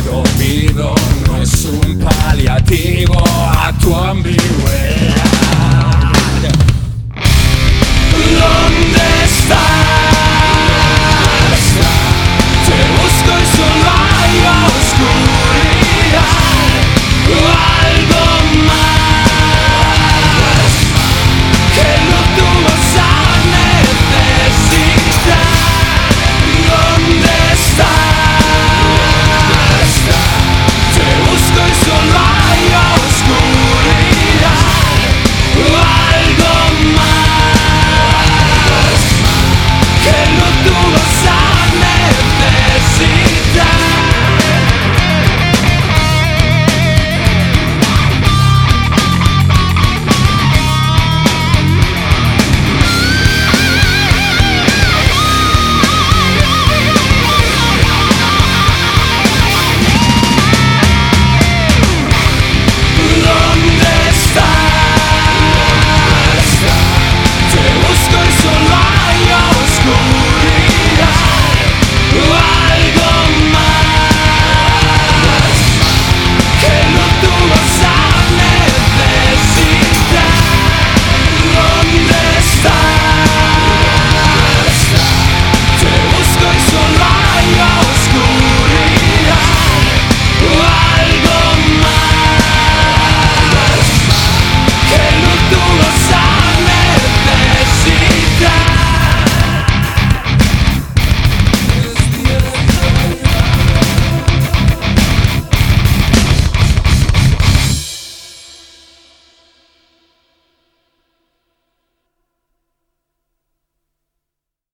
dormido no es un paliativo a tu ambigüedad.